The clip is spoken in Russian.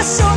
the show.